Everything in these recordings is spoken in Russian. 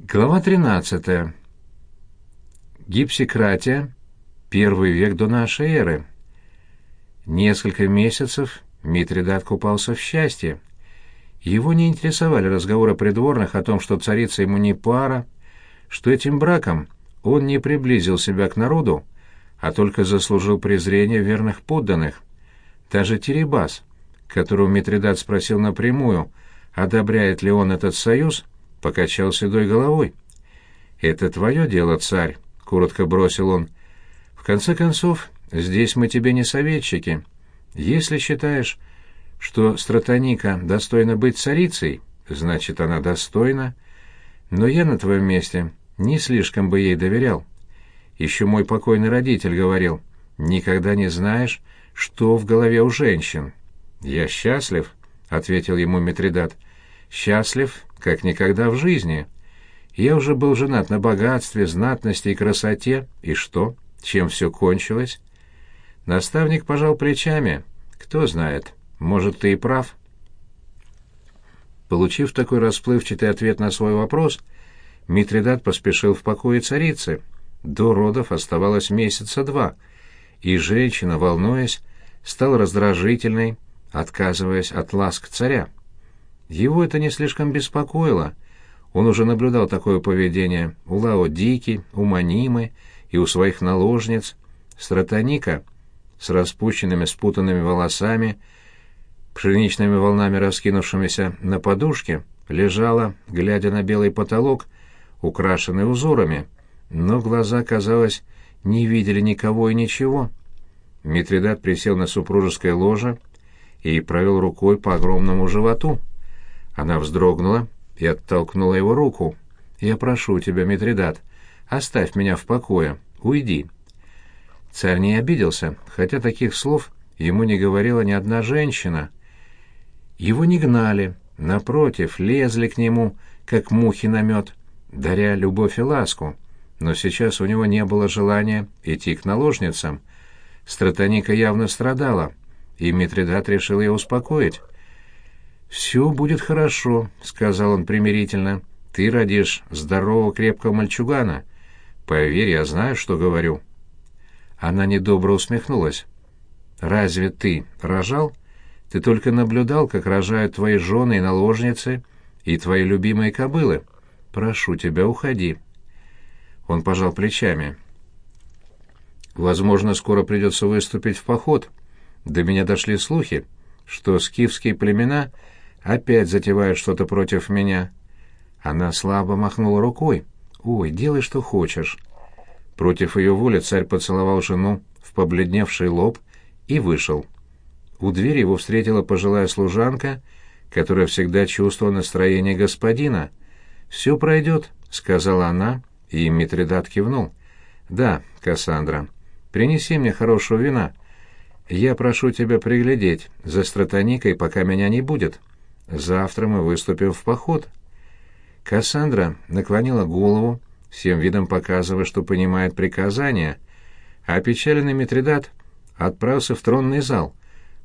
Глава 13. Гипсикратия. Первый век до нашей эры. Несколько месяцев Митридат купался в счастье. Его не интересовали разговоры придворных о том, что царица ему не пара, что этим браком он не приблизил себя к народу, а только заслужил презрение верных подданных. Даже Теребас, которого Митридат спросил напрямую, одобряет ли он этот союз, покачал седой головой. «Это твое дело, царь», — коротко бросил он. «В конце концов, здесь мы тебе не советчики. Если считаешь, что стратоника достойна быть царицей, значит, она достойна. Но я на твоем месте не слишком бы ей доверял. Еще мой покойный родитель говорил, никогда не знаешь, что в голове у женщин. «Я счастлив», — ответил ему Митридат. «Счастлив, как никогда в жизни. Я уже был женат на богатстве, знатности и красоте. И что? Чем все кончилось?» Наставник пожал плечами. «Кто знает, может, ты и прав». Получив такой расплывчатый ответ на свой вопрос, Митридат поспешил в покое царицы. До родов оставалось месяца два, и женщина, волнуясь, стала раздражительной, отказываясь от ласк царя. Его это не слишком беспокоило. Он уже наблюдал такое поведение у Лао Дики, у Манимы и у своих наложниц. Стратоника с распущенными спутанными волосами, пшеничными волнами раскинувшимися на подушке, лежала, глядя на белый потолок, украшенный узорами, но глаза, казалось, не видели никого и ничего. Митридат присел на супружеское ложе и провел рукой по огромному животу. Она вздрогнула и оттолкнула его руку. «Я прошу тебя, Митридат, оставь меня в покое, уйди». Царь не обиделся, хотя таких слов ему не говорила ни одна женщина. Его не гнали, напротив, лезли к нему, как мухи на мед, даря любовь и ласку. Но сейчас у него не было желания идти к наложницам. Стратоника явно страдала — и Митридат решил ее успокоить. «Все будет хорошо», — сказал он примирительно. «Ты родишь здорового крепкого мальчугана. Поверь, я знаю, что говорю». Она недобро усмехнулась. «Разве ты рожал? Ты только наблюдал, как рожают твои жены и наложницы и твои любимые кобылы. Прошу тебя, уходи». Он пожал плечами. «Возможно, скоро придется выступить в поход», до меня дошли слухи, что скифские племена опять затевают что-то против меня. Она слабо махнула рукой. «Ой, делай, что хочешь». Против ее воли царь поцеловал жену в побледневший лоб и вышел. У двери его встретила пожилая служанка, которая всегда чувствовала настроение господина. «Все пройдет», — сказала она, и Митридат кивнул. «Да, Кассандра, принеси мне хорошего вина, я прошу тебя приглядеть за стратоникой, пока меня не будет. Завтра мы выступим в поход». Кассандра наклонила голову, всем видом показывая, что понимает приказания, а опечаленный Митридат отправился в тронный зал,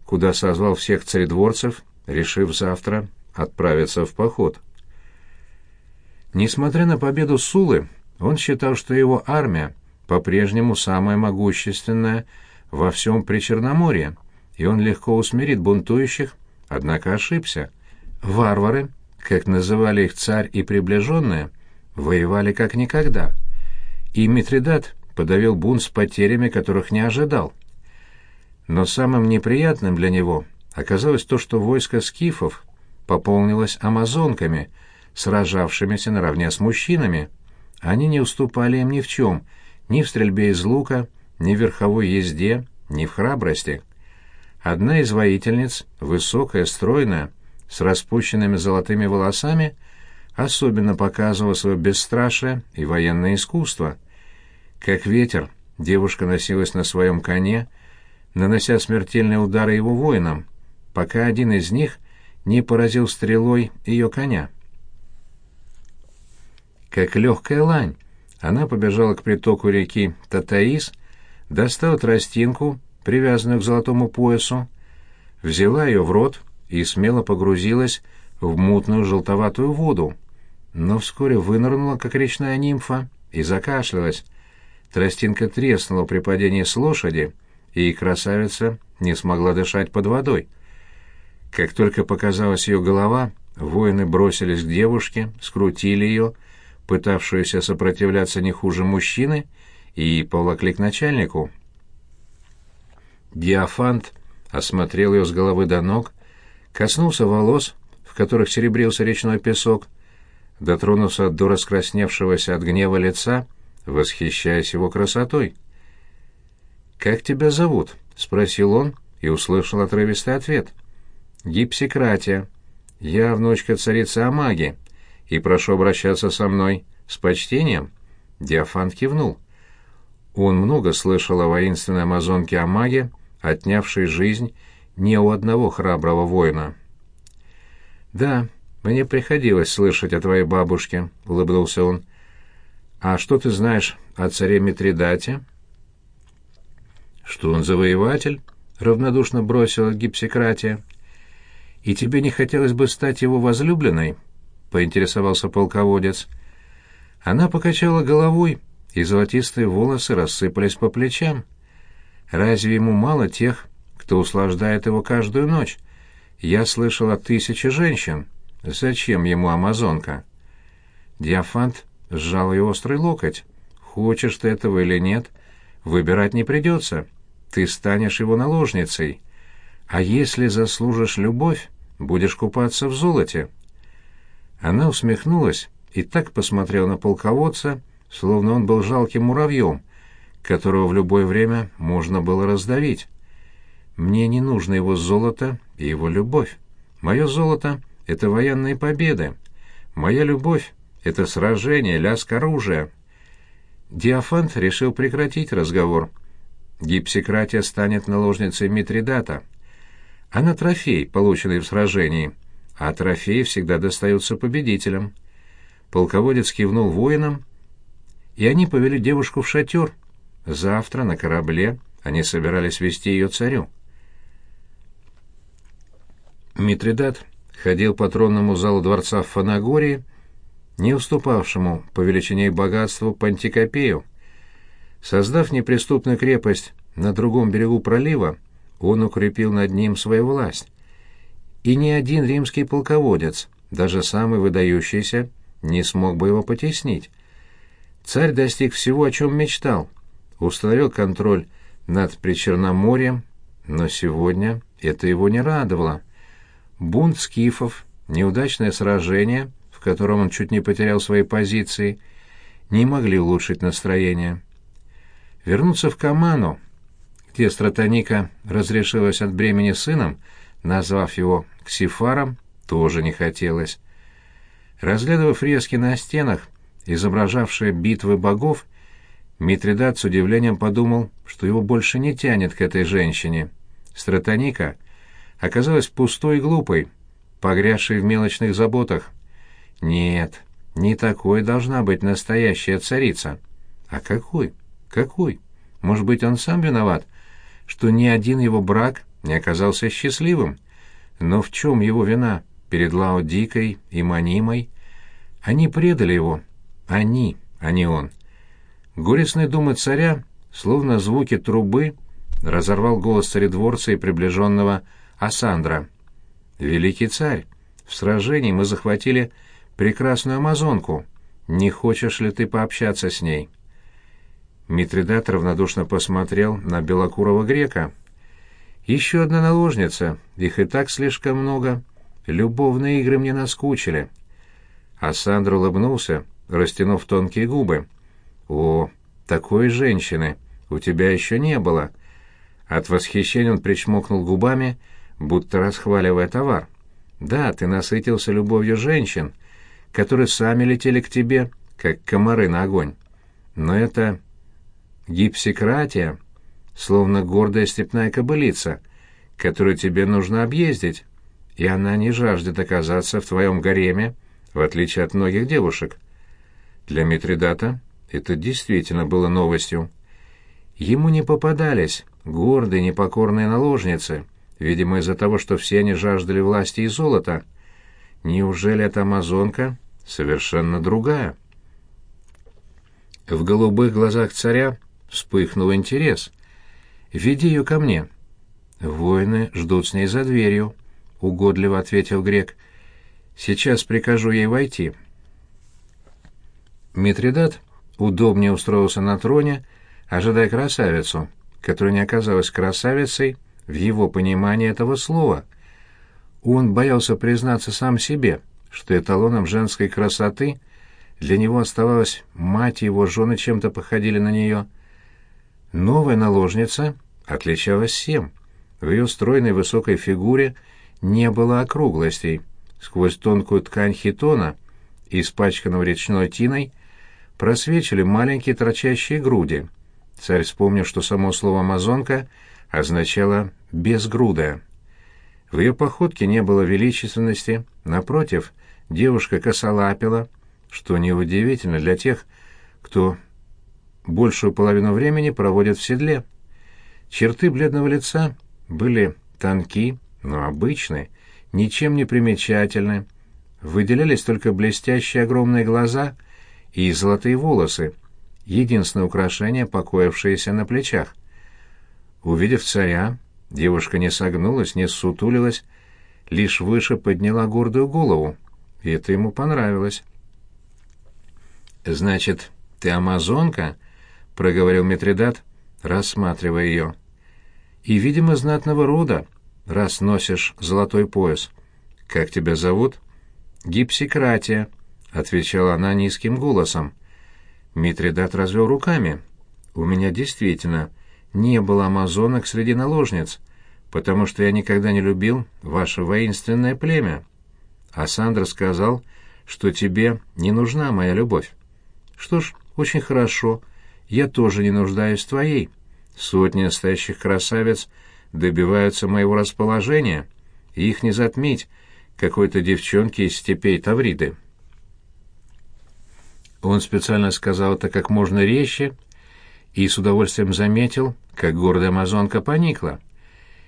куда созвал всех царедворцев, решив завтра отправиться в поход. Несмотря на победу Сулы, он считал, что его армия по-прежнему самая могущественная, во всем Причерноморье, и он легко усмирит бунтующих, однако ошибся. Варвары, как называли их царь и приближенные, воевали как никогда, и Митридат подавил бунт с потерями, которых не ожидал. Но самым неприятным для него оказалось то, что войско скифов пополнилось амазонками, сражавшимися наравне с мужчинами. Они не уступали им ни в чем, ни в стрельбе из лука, ни в верховой езде, ни в храбрости. Одна из воительниц, высокая, стройная, с распущенными золотыми волосами, особенно показывала свое бесстрашие и военное искусство. Как ветер, девушка носилась на своем коне, нанося смертельные удары его воинам, пока один из них не поразил стрелой ее коня. Как легкая лань, она побежала к притоку реки Татаис, достала тростинку, привязанную к золотому поясу, взяла ее в рот и смело погрузилась в мутную желтоватую воду. но вскоре вынырнула, как речная нимфа, и закашлялась. Тростинка треснула при падении с лошади, и красавица не смогла дышать под водой. Как только показалась ее голова, воины бросились к девушке, скрутили ее, пытавшуюся сопротивляться не хуже мужчины, и поволокли к начальнику. Диафант осмотрел ее с головы до ног, коснулся волос, в которых серебрился речной песок, дотронулся до раскрасневшегося от гнева лица, восхищаясь его красотой. «Как тебя зовут?» — спросил он и услышал отрывистый ответ. «Гипсикратия. Я внучка царицы Амаги, и прошу обращаться со мной с почтением». Диафант кивнул. Он много слышал о воинственной амазонке Амаге, отнявшей жизнь не у одного храброго воина. «Да, мне приходилось слышать о твоей бабушке», — улыбнулся он. «А что ты знаешь о царе Митридате?» «Что он завоеватель?» — равнодушно бросила гипсикратия. «И тебе не хотелось бы стать его возлюбленной?» — поинтересовался полководец. Она покачала головой, и золотистые волосы рассыпались по плечам. «Разве ему мало тех, кто услаждает его каждую ночь? Я слышал о тысяче женщин. Зачем ему амазонка?» Диафант сжал ее острый локоть. «Хочешь ты этого или нет, выбирать не придется. Ты станешь его наложницей. А если заслужишь любовь, будешь купаться в золоте». Она усмехнулась и так посмотрела на полководца, словно он был жалким муравьем, которого в любое время можно было раздавить. Мне не нужно его золото и его любовь. Мое золото — это военные победы. Моя любовь — это сражение, лязг оружия. Диафант решил прекратить разговор. Гипсикратия станет наложницей Митридата. Она трофей, полученный в сражении, а трофеи всегда достаются победителям. Полководец кивнул воинам, и они повели девушку в шатер. Завтра на корабле они собирались вести ее царю. Митридат ходил по тронному залу дворца в Фанагории, не уступавшему по величине и богатству Пантикопею. Создав неприступную крепость на другом берегу пролива, он укрепил над ним свою власть. И ни один римский полководец, даже самый выдающийся, не смог бы его потеснить. Царь достиг всего, о чем мечтал, установил контроль над Причерноморьем, но сегодня это его не радовало бунт скифов, неудачное сражение, в котором он чуть не потерял свои позиции, не могли улучшить настроение. Вернуться в Каману, где Стратоника разрешилась от бремени сыном, назвав его Ксифаром, тоже не хотелось. Разглядывая фрески на стенах, изображавшие битвы богов, Митридат с удивлением подумал, что его больше не тянет к этой женщине. Стратоника — оказалась пустой и глупой, погрязшей в мелочных заботах. Нет, не такой должна быть настоящая царица. А какой? Какой? Может быть, он сам виноват, что ни один его брак не оказался счастливым? Но в чем его вина перед Лао Дикой и Манимой? Они предали его. Они, а не он. Горестные думы царя, словно звуки трубы, разорвал голос царедворца и приближенного Асандра. «Великий царь, в сражении мы захватили прекрасную амазонку. Не хочешь ли ты пообщаться с ней?» Митридат равнодушно посмотрел на белокурого грека. «Еще одна наложница, их и так слишком много. Любовные игры мне наскучили». Асандр улыбнулся, растянув тонкие губы. «О, такой женщины у тебя еще не было!» От восхищения он причмокнул губами, будто расхваливая товар. Да, ты насытился любовью женщин, которые сами летели к тебе, как комары на огонь. Но это гипсикратия, словно гордая степная кобылица, которую тебе нужно объездить, и она не жаждет оказаться в твоем гареме, в отличие от многих девушек. Для Митридата это действительно было новостью. Ему не попадались гордые непокорные наложницы — видимо, из-за того, что все они жаждали власти и золота. Неужели эта амазонка совершенно другая. В голубых глазах царя вспыхнул интерес. «Веди ее ко мне». «Воины ждут с ней за дверью», — угодливо ответил грек. «Сейчас прикажу ей войти». Митридат удобнее устроился на троне, ожидая красавицу, которая не оказалась красавицей в его понимании этого слова. Он боялся признаться сам себе, что эталоном женской красоты для него оставалась мать и его жены чем-то походили на нее. Новая наложница отличалась всем. В ее стройной высокой фигуре не было округлостей. Сквозь тонкую ткань хитона, испачканного речной тиной, просвечивали маленькие торчащие груди. Царь вспомнил, что само слово «амазонка» означало «безгрудая». В ее походке не было величественности, напротив, девушка косолапила, что неудивительно для тех, кто большую половину времени проводит в седле. Черты бледного лица были тонки, но обычные, ничем не примечательны. Выделялись только блестящие огромные глаза — и золотые волосы, единственное украшение, покоившееся на плечах. Увидев царя, девушка не согнулась, не сутулилась, лишь выше подняла гордую голову, и это ему понравилось. «Значит, ты амазонка?» — проговорил Митридат, рассматривая ее. «И, видимо, знатного рода, раз носишь золотой пояс. Как тебя зовут?» «Гипсикратия», — отвечала она низким голосом. Митридат развел руками. «У меня действительно не было амазонок среди наложниц, потому что я никогда не любил ваше воинственное племя. А Сандра сказал, что тебе не нужна моя любовь. Что ж, очень хорошо, я тоже не нуждаюсь твоей. Сотни настоящих красавиц добиваются моего расположения, и их не затмить какой-то девчонке из степей Тавриды». Он специально сказал это как можно резче и с удовольствием заметил, как гордая амазонка поникла.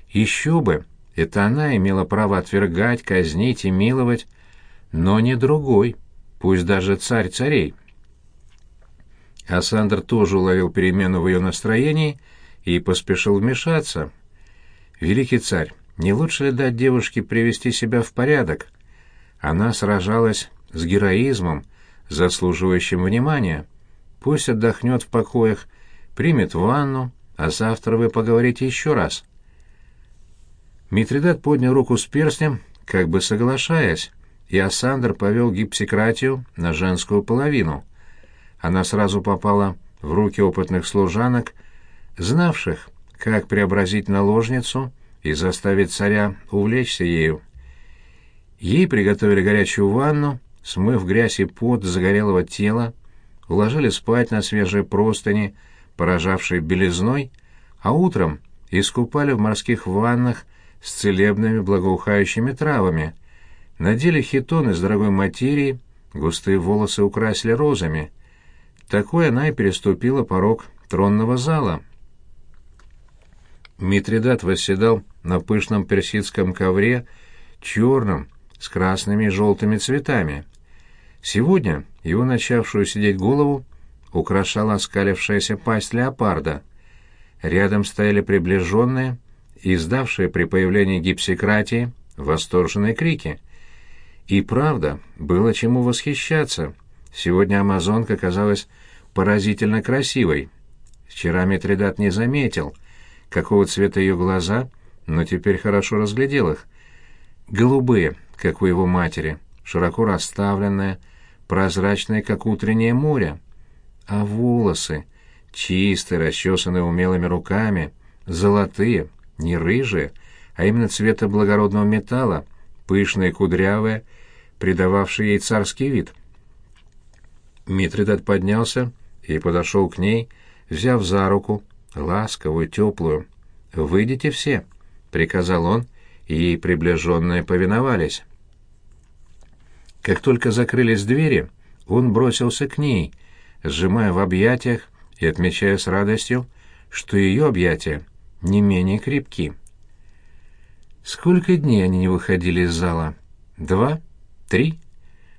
Еще бы, это она имела право отвергать, казнить и миловать, но не другой, пусть даже царь царей. Асандр тоже уловил перемену в ее настроении и поспешил вмешаться. «Великий царь, не лучше ли дать девушке привести себя в порядок? Она сражалась с героизмом, заслуживающим внимания. Пусть отдохнет в покоях, примет ванну, а завтра вы поговорите еще раз. Митридат поднял руку с перстнем, как бы соглашаясь, и Асандр повел гипсикратию на женскую половину. Она сразу попала в руки опытных служанок, знавших, как преобразить наложницу и заставить царя увлечься ею. Ей приготовили горячую ванну, смыв грязь и пот загорелого тела, уложили спать на свежие простыни, поражавшие белизной, а утром искупали в морских ваннах с целебными благоухающими травами, надели хитон из дорогой материи, густые волосы украсили розами. Такой она и переступила порог тронного зала. Митридат восседал на пышном персидском ковре, черном, с красными и желтыми цветами. Сегодня его начавшую сидеть голову украшала оскалившаяся пасть леопарда. Рядом стояли приближенные, издавшие при появлении гипсикратии восторженные крики. И правда, было чему восхищаться. Сегодня амазонка казалась поразительно красивой. Вчера Митридат не заметил, какого цвета ее глаза, но теперь хорошо разглядел их. Голубые, как у его матери, широко расставленные, прозрачные, как утреннее море. А волосы, чистые, расчесанные умелыми руками, золотые, не рыжие, а именно цвета благородного металла, пышные, кудрявые, придававшие ей царский вид. Митридат поднялся и подошел к ней, взяв за руку, ласковую, теплую. «Выйдите все», — приказал он, и приближенные повиновались. Как только закрылись двери, он бросился к ней, сжимая в объятиях и отмечая с радостью, что ее объятия не менее крепки. Сколько дней они не выходили из зала? Два? Три?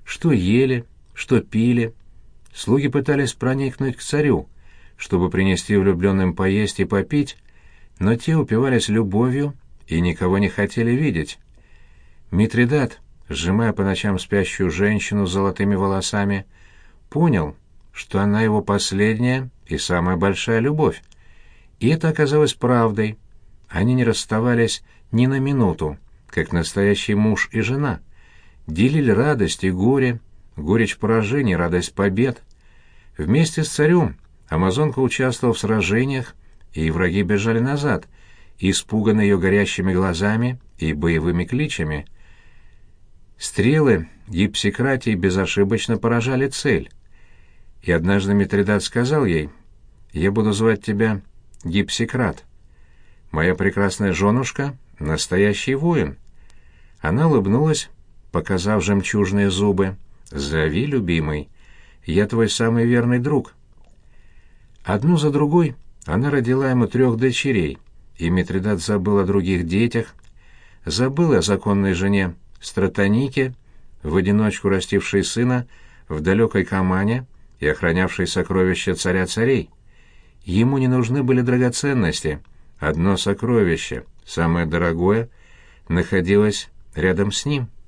Что ели, что пили. Слуги пытались проникнуть к царю, чтобы принести влюбленным поесть и попить, но те упивались любовью и никого не хотели видеть. Митридат, сжимая по ночам спящую женщину с золотыми волосами, понял, что она его последняя и самая большая любовь. И это оказалось правдой. Они не расставались ни на минуту, как настоящий муж и жена. Делили радость и горе, горечь поражений, радость побед. Вместе с царем Амазонка участвовала в сражениях, и враги бежали назад, испуганные ее горящими глазами и боевыми кличами. Стрелы гипсикратии безошибочно поражали цель. И однажды Митридат сказал ей, «Я буду звать тебя Гипсикрат. Моя прекрасная женушка — настоящий воин». Она улыбнулась, показав жемчужные зубы. «Зови, любимый, я твой самый верный друг». Одну за другой она родила ему трех дочерей, и Митридат забыл о других детях, забыл о законной жене Стратонике, в одиночку растившей сына в далекой Камане и охранявшей сокровища царя царей. Ему не нужны были драгоценности. Одно сокровище, самое дорогое, находилось рядом с ним.